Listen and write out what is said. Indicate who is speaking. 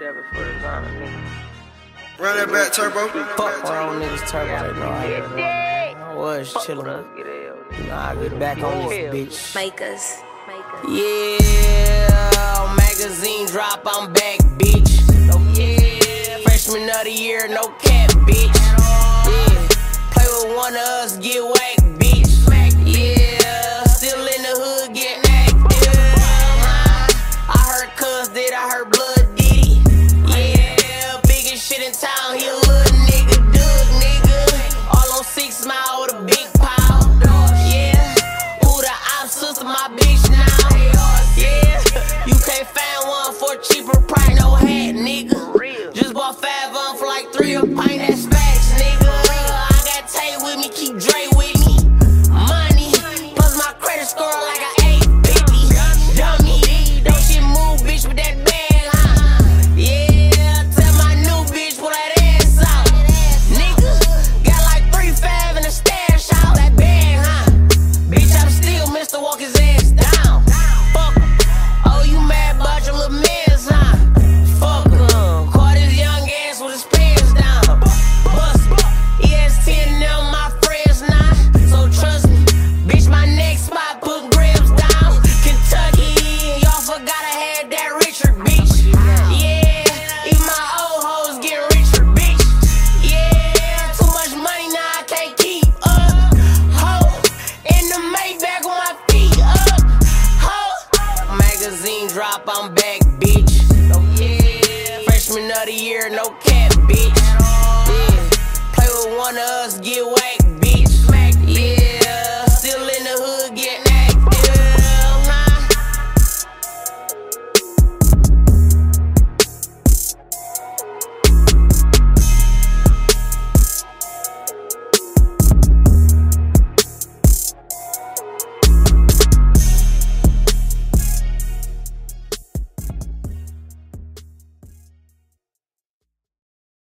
Speaker 1: That before the time, nigga.
Speaker 2: Run that back, Turbo.
Speaker 3: Fuck wrong niggas turbo, they know I, I was chillin'.
Speaker 1: Let's get.
Speaker 3: Nah, I get back on this bitch.
Speaker 4: Makers.
Speaker 3: Yeah, magazine drop, I'm back, bitch. Yeah, freshman of the year, no cap, bitch. In town, he a little nigga, Doug nigga. All on six mile with a big pile. Yeah, who the op sister, my bitch now. Yeah, you can't find one for cheaper price, no hat, nigga. Just bought five on for like three a pint, that's facts, nigga. I got Tay with me, keep Dre with me. Money, plus my credit score drop, I'm back, bitch. Freshman of the year, no cap, bitch. Yeah, play with one of us, get away.